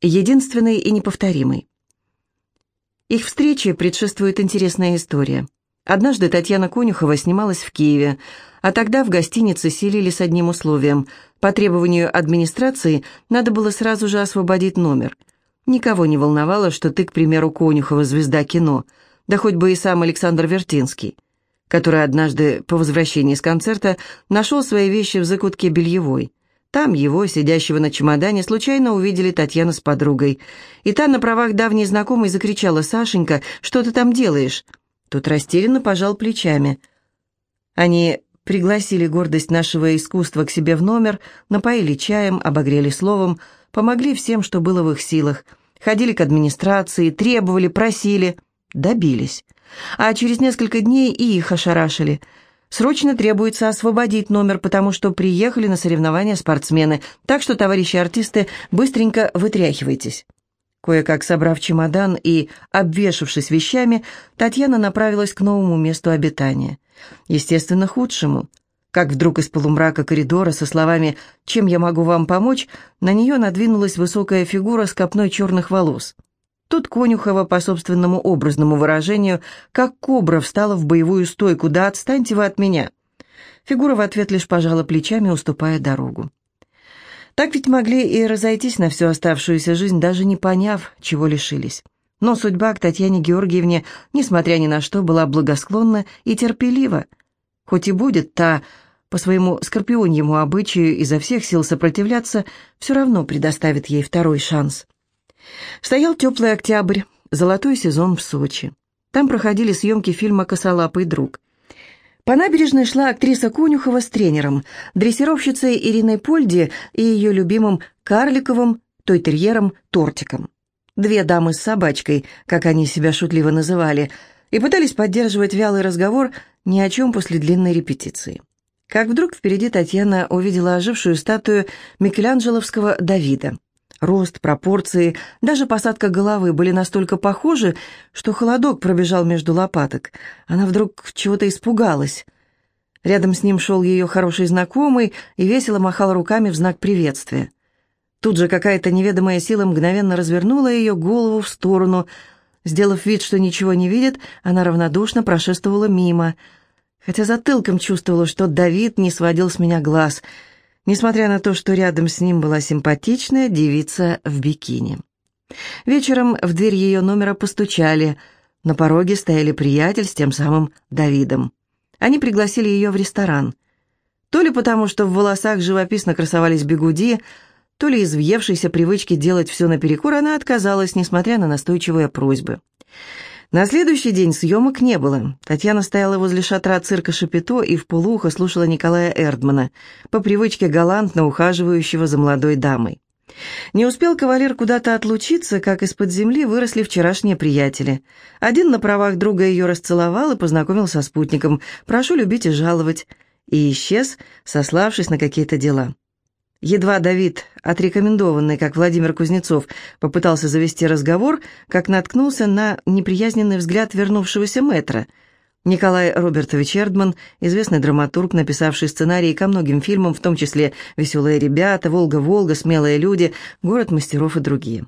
единственный и неповторимый. Их встрече предшествует интересная история. Однажды Татьяна Конюхова снималась в Киеве, а тогда в гостинице селили с одним условием. По требованию администрации надо было сразу же освободить номер. Никого не волновало, что ты, к примеру, Конюхова, звезда кино, да хоть бы и сам Александр Вертинский, который однажды по возвращении с концерта нашел свои вещи в закутке бельевой. Там его, сидящего на чемодане, случайно увидели Татьяна с подругой. И та на правах давней знакомой закричала «Сашенька, что ты там делаешь?» Тот растерянно пожал плечами. Они пригласили гордость нашего искусства к себе в номер, напоили чаем, обогрели словом, помогли всем, что было в их силах. Ходили к администрации, требовали, просили, добились. А через несколько дней и их ошарашили. Срочно требуется освободить номер, потому что приехали на соревнования спортсмены, так что, товарищи артисты, быстренько вытряхивайтесь. Кое-как собрав чемодан и обвешавшись вещами, Татьяна направилась к новому месту обитания. Естественно, худшему. Как вдруг из полумрака коридора со словами «Чем я могу вам помочь?» на нее надвинулась высокая фигура с копной черных волос. Тут Конюхова, по собственному образному выражению, как кобра встала в боевую стойку «Да отстаньте вы от меня!» Фигура в ответ лишь пожала плечами, уступая дорогу. Так ведь могли и разойтись на всю оставшуюся жизнь, даже не поняв, чего лишились. Но судьба к Татьяне Георгиевне, несмотря ни на что, была благосклонна и терпелива. Хоть и будет та, по своему скорпионьему обычаю, изо всех сил сопротивляться, все равно предоставит ей второй шанс. Стоял теплый октябрь, золотой сезон в Сочи. Там проходили съемки фильма «Косолапый друг». По набережной шла актриса Конюхова с тренером, дрессировщицей Ириной Польди и ее любимым карликовым, той терьером, тортиком. Две дамы с собачкой, как они себя шутливо называли, и пытались поддерживать вялый разговор ни о чем после длинной репетиции. Как вдруг впереди Татьяна увидела ожившую статую Микеланджеловского Давида. Рост, пропорции, даже посадка головы были настолько похожи, что холодок пробежал между лопаток. Она вдруг чего-то испугалась. Рядом с ним шел ее хороший знакомый и весело махал руками в знак приветствия. Тут же какая-то неведомая сила мгновенно развернула ее голову в сторону. Сделав вид, что ничего не видит, она равнодушно прошествовала мимо, хотя затылком чувствовала, что Давид не сводил с меня глаз — несмотря на то, что рядом с ним была симпатичная девица в бикини. Вечером в дверь ее номера постучали. На пороге стояли приятель с тем самым Давидом. Они пригласили ее в ресторан. То ли потому, что в волосах живописно красовались бегуди, то ли из въевшейся привычки делать все наперекор, она отказалась, несмотря на настойчивые просьбы. На следующий день съемок не было. Татьяна стояла возле шатра цирка Шапито и в полухо слушала Николая Эрдмана, по привычке галантно ухаживающего за молодой дамой. Не успел кавалер куда-то отлучиться, как из-под земли выросли вчерашние приятели. Один на правах друга ее расцеловал и познакомил со спутником «Прошу любить и жаловать», и исчез, сославшись на какие-то дела. Едва Давид, отрекомендованный как Владимир Кузнецов, попытался завести разговор, как наткнулся на неприязненный взгляд вернувшегося мэтра. Николай Робертович Эрдман, известный драматург, написавший сценарии ко многим фильмам, в том числе «Веселые ребята», «Волга-Волга», «Смелые люди», «Город мастеров» и другие.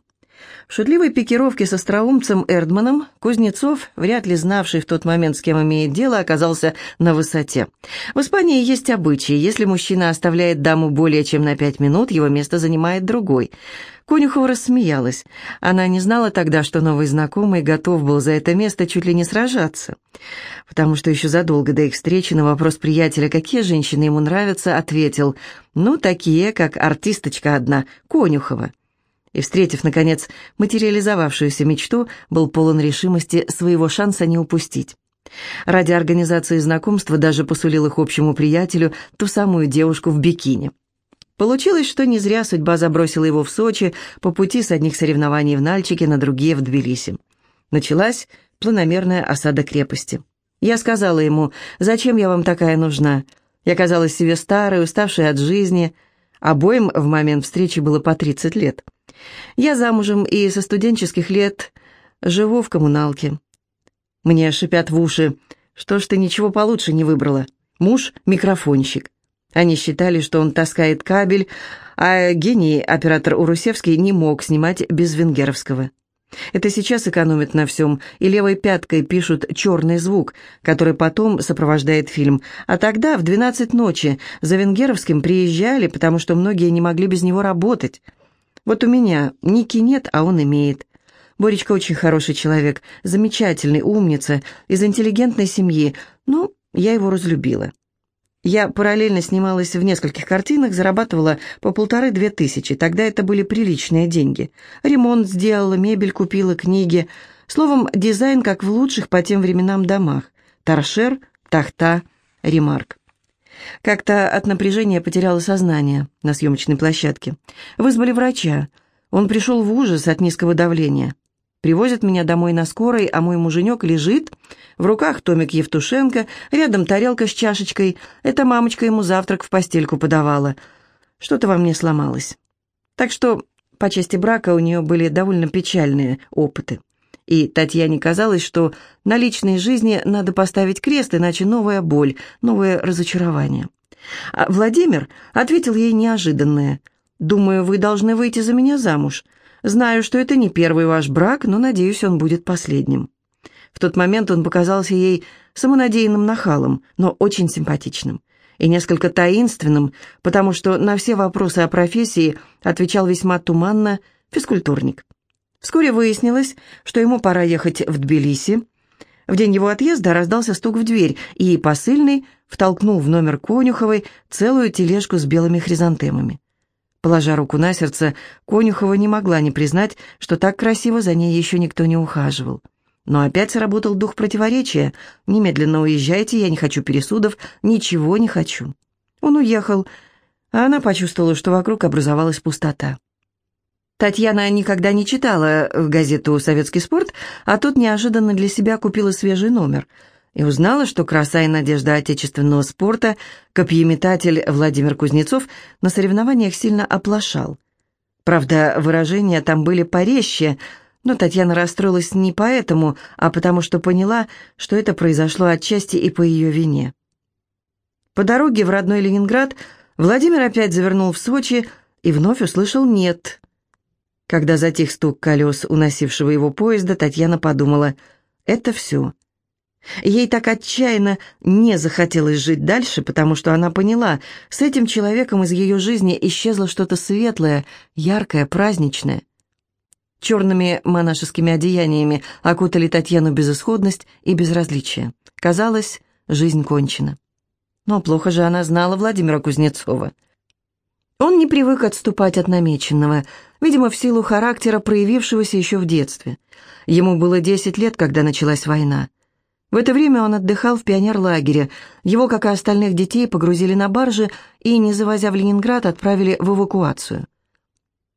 В шутливой пикировке с остроумцем Эрдманом Кузнецов, вряд ли знавший в тот момент, с кем имеет дело, оказался на высоте. В Испании есть обычаи. Если мужчина оставляет даму более чем на пять минут, его место занимает другой. Конюхова рассмеялась. Она не знала тогда, что новый знакомый готов был за это место чуть ли не сражаться. Потому что еще задолго до их встречи на вопрос приятеля, какие женщины ему нравятся, ответил, ну, такие, как артисточка одна, Конюхова и, встретив, наконец, материализовавшуюся мечту, был полон решимости своего шанса не упустить. Ради организации знакомства даже посулил их общему приятелю ту самую девушку в бикини. Получилось, что не зря судьба забросила его в Сочи по пути с одних соревнований в Нальчике на другие в Тбилиси. Началась планомерная осада крепости. Я сказала ему, «Зачем я вам такая нужна?» Я казалась себе старой, уставшей от жизни. Обоим в момент встречи было по 30 лет. Я замужем и со студенческих лет живу в коммуналке. Мне шипят в уши, что ж ты ничего получше не выбрала. Муж — микрофонщик. Они считали, что он таскает кабель, а гений, оператор Урусевский, не мог снимать без венгеровского. Это сейчас экономят на всем, и левой пяткой пишут «черный звук», который потом сопровождает фильм. А тогда, в 12 ночи, за Венгеровским приезжали, потому что многие не могли без него работать. Вот у меня Ники нет, а он имеет. Боречка очень хороший человек, замечательный, умница, из интеллигентной семьи. Ну, я его разлюбила. Я параллельно снималась в нескольких картинах, зарабатывала по полторы-две тысячи. Тогда это были приличные деньги. Ремонт сделала, мебель купила, книги. Словом, дизайн, как в лучших по тем временам домах. Торшер, тахта, ремарк. Как-то от напряжения потеряла сознание на съемочной площадке. Вызвали врача. Он пришел в ужас от низкого давления. Привозят меня домой на скорой, а мой муженек лежит. В руках Томик Евтушенко, рядом тарелка с чашечкой. Это мамочка ему завтрак в постельку подавала. Что-то во мне сломалось. Так что по части брака у нее были довольно печальные опыты. И Татьяне казалось, что на личной жизни надо поставить крест, иначе новая боль, новое разочарование. А Владимир ответил ей неожиданное. «Думаю, вы должны выйти за меня замуж. Знаю, что это не первый ваш брак, но, надеюсь, он будет последним». В тот момент он показался ей самонадеянным нахалом, но очень симпатичным. И несколько таинственным, потому что на все вопросы о профессии отвечал весьма туманно физкультурник. Вскоре выяснилось, что ему пора ехать в Тбилиси. В день его отъезда раздался стук в дверь, и посыльный втолкнул в номер Конюховой целую тележку с белыми хризантемами. Положа руку на сердце, Конюхова не могла не признать, что так красиво за ней еще никто не ухаживал. Но опять сработал дух противоречия. «Немедленно уезжайте, я не хочу пересудов, ничего не хочу». Он уехал, а она почувствовала, что вокруг образовалась пустота. Татьяна никогда не читала газету «Советский спорт», а тут неожиданно для себя купила свежий номер – и узнала, что краса и надежда отечественного спорта, копьеметатель Владимир Кузнецов на соревнованиях сильно оплошал. Правда, выражения там были порезче, но Татьяна расстроилась не поэтому, а потому что поняла, что это произошло отчасти и по ее вине. По дороге в родной Ленинград Владимир опять завернул в Сочи и вновь услышал «нет». Когда затих стук колес уносившего его поезда, Татьяна подумала «это все». Ей так отчаянно не захотелось жить дальше, потому что она поняла, с этим человеком из ее жизни исчезло что-то светлое, яркое, праздничное. Черными монашескими одеяниями окутали Татьяну безысходность и безразличие. Казалось, жизнь кончена. Но плохо же она знала Владимира Кузнецова. Он не привык отступать от намеченного, видимо, в силу характера, проявившегося еще в детстве. Ему было 10 лет, когда началась война. В это время он отдыхал в пионерлагере. Его, как и остальных детей, погрузили на баржи и, не завозя в Ленинград, отправили в эвакуацию.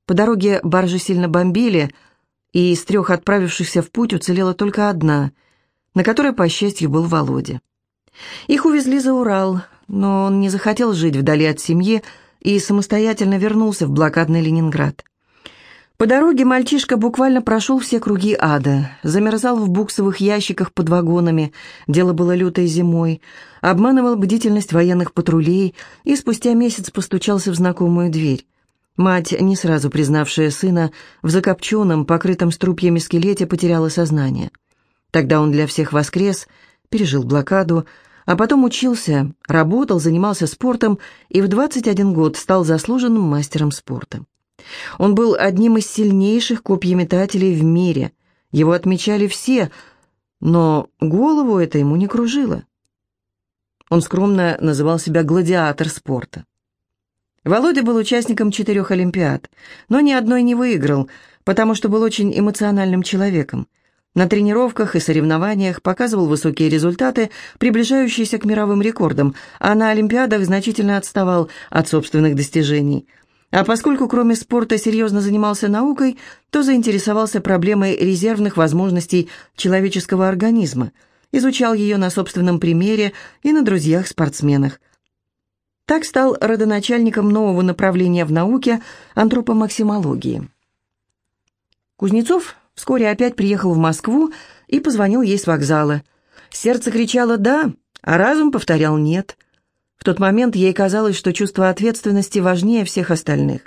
По дороге баржи сильно бомбили, и из трех отправившихся в путь уцелела только одна, на которой, по счастью, был Володя. Их увезли за Урал, но он не захотел жить вдали от семьи и самостоятельно вернулся в блокадный Ленинград. По дороге мальчишка буквально прошел все круги ада, замерзал в буксовых ящиках под вагонами, дело было лютой зимой, обманывал бдительность военных патрулей и спустя месяц постучался в знакомую дверь. Мать, не сразу признавшая сына, в закопченном, покрытом струпьями скелете потеряла сознание. Тогда он для всех воскрес, пережил блокаду, а потом учился, работал, занимался спортом и в 21 год стал заслуженным мастером спорта. Он был одним из сильнейших копьеметателей в мире. Его отмечали все, но голову это ему не кружило. Он скромно называл себя гладиатор спорта. Володя был участником четырех Олимпиад, но ни одной не выиграл, потому что был очень эмоциональным человеком. На тренировках и соревнованиях показывал высокие результаты, приближающиеся к мировым рекордам, а на Олимпиадах значительно отставал от собственных достижений – а поскольку кроме спорта серьезно занимался наукой, то заинтересовался проблемой резервных возможностей человеческого организма, изучал ее на собственном примере и на друзьях-спортсменах. Так стал родоначальником нового направления в науке антропомаксимологии. Кузнецов вскоре опять приехал в Москву и позвонил ей с вокзала. Сердце кричало «да», а разум повторял «нет». В тот момент ей казалось, что чувство ответственности важнее всех остальных.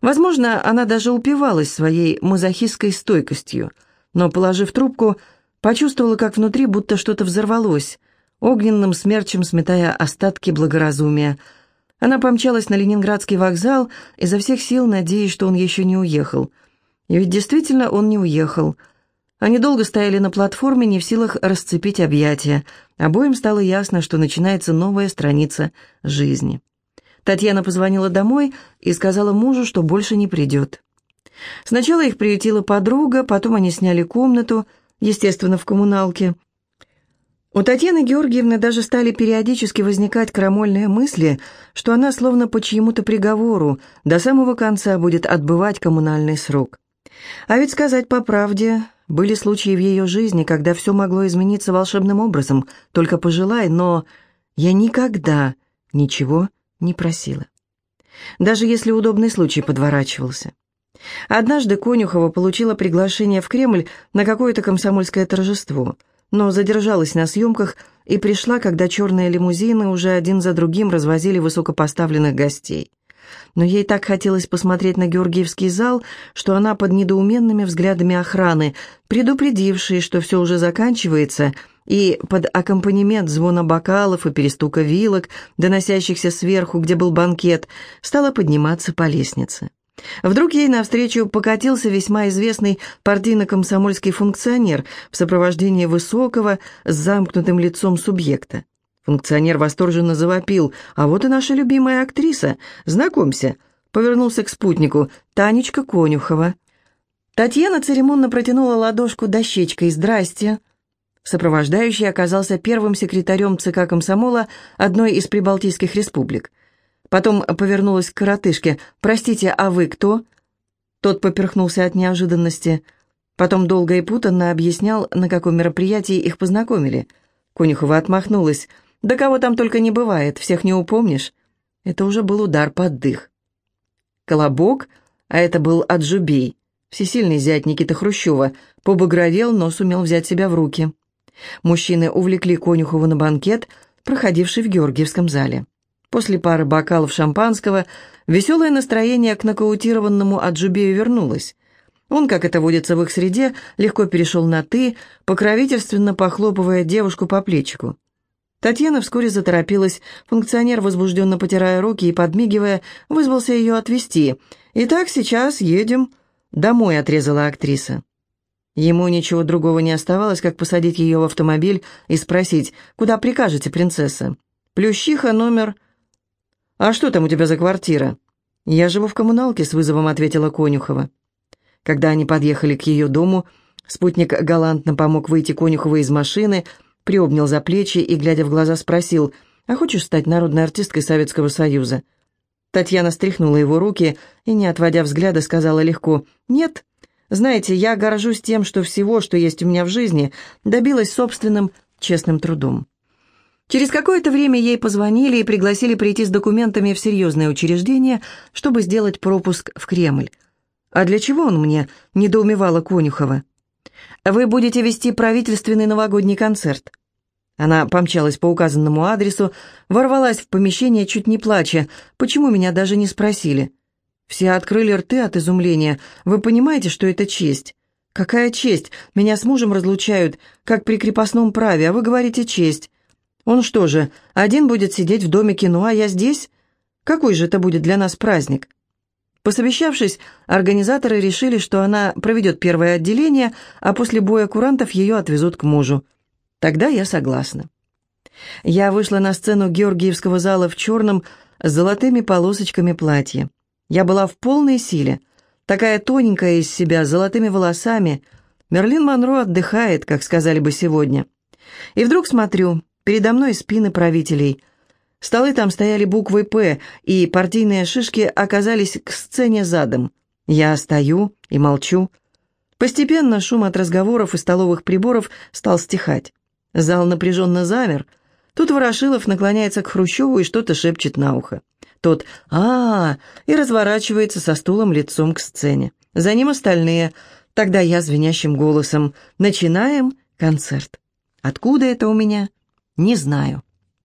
Возможно, она даже упивалась своей мазохистской стойкостью, но, положив трубку, почувствовала, как внутри будто что-то взорвалось, огненным смерчем сметая остатки благоразумия. Она помчалась на Ленинградский вокзал, изо всех сил надеясь, что он еще не уехал. И ведь действительно он не уехал. Они долго стояли на платформе, не в силах расцепить объятия. Обоим стало ясно, что начинается новая страница жизни. Татьяна позвонила домой и сказала мужу, что больше не придет. Сначала их приютила подруга, потом они сняли комнату, естественно, в коммуналке. У Татьяны Георгиевны даже стали периодически возникать крамольные мысли, что она словно по чьему-то приговору до самого конца будет отбывать коммунальный срок. А ведь сказать по правде, были случаи в ее жизни, когда все могло измениться волшебным образом, только пожелай, но я никогда ничего не просила. Даже если удобный случай подворачивался. Однажды Конюхова получила приглашение в Кремль на какое-то комсомольское торжество, но задержалась на съемках и пришла, когда черные лимузины уже один за другим развозили высокопоставленных гостей. Но ей так хотелось посмотреть на Георгиевский зал, что она под недоуменными взглядами охраны, предупредившей, что все уже заканчивается, и под аккомпанемент звона бокалов и перестука вилок, доносящихся сверху, где был банкет, стала подниматься по лестнице. Вдруг ей навстречу покатился весьма известный партийно-комсомольский функционер в сопровождении высокого с замкнутым лицом субъекта. Функционер восторженно завопил. «А вот и наша любимая актриса. Знакомься». Повернулся к спутнику. «Танечка Конюхова». Татьяна церемонно протянула ладошку дощечкой «Здрасте». Сопровождающий оказался первым секретарем ЦК комсомола одной из прибалтийских республик. Потом повернулась к коротышке. «Простите, а вы кто?» Тот поперхнулся от неожиданности. Потом долго и путанно объяснял, на каком мероприятии их познакомили. Конюхова отмахнулась. Да кого там только не бывает, всех не упомнишь. Это уже был удар под дых. Колобок, а это был Аджубей, всесильный зять Никиты Хрущева, побагровел, но сумел взять себя в руки. Мужчины увлекли Конюхова на банкет, проходивший в Георгиевском зале. После пары бокалов шампанского веселое настроение к нокаутированному Аджубею вернулось. Он, как это водится в их среде, легко перешел на «ты», покровительственно похлопывая девушку по плечику. Татьяна вскоре заторопилась. Функционер, возбужденно потирая руки и подмигивая, вызвался ее отвезти. «Итак, сейчас едем». «Домой», — отрезала актриса. Ему ничего другого не оставалось, как посадить ее в автомобиль и спросить, «Куда прикажете, принцесса?» «Плющиха, номер...» «А что там у тебя за квартира?» «Я живу в коммуналке», — с вызовом ответила Конюхова. Когда они подъехали к ее дому, спутник галантно помог выйти Конюхова из машины — приобнял за плечи и, глядя в глаза, спросил, «А хочешь стать народной артисткой Советского Союза?» Татьяна стряхнула его руки и, не отводя взгляда, сказала легко, «Нет, знаете, я горжусь тем, что всего, что есть у меня в жизни, добилась собственным честным трудом». Через какое-то время ей позвонили и пригласили прийти с документами в серьезное учреждение, чтобы сделать пропуск в Кремль. «А для чего он мне?» – недоумевала Конюхова. Вы будете вести правительственный новогодний концерт». Она помчалась по указанному адресу, ворвалась в помещение, чуть не плача. «Почему меня даже не спросили?» Все открыли рты от изумления. «Вы понимаете, что это честь?» «Какая честь? Меня с мужем разлучают, как при крепостном праве, а вы говорите честь. Он что же, один будет сидеть в доме кино, а я здесь? Какой же это будет для нас праздник?» Посовещавшись, организаторы решили, что она проведет первое отделение, а после боя курантов ее отвезут к мужу. Тогда я согласна. Я вышла на сцену Георгиевского зала в черном с золотыми полосочками платья. Я была в полной силе, такая тоненькая из себя, с золотыми волосами. Мерлин Монро отдыхает, как сказали бы сегодня. И вдруг смотрю, передо мной спины правителей – Столы там стояли буквой «П», и партийные шишки оказались к сцене задом. Я стою и молчу. Постепенно шум от разговоров и столовых приборов стал стихать. Зал напряженно замер. Тут Ворошилов наклоняется к Хрущеву и что-то шепчет на ухо. Тот а, -а, -а и разворачивается со стулом лицом к сцене. За ним остальные. Тогда я звенящим голосом. Начинаем концерт. Откуда это у меня? Не знаю.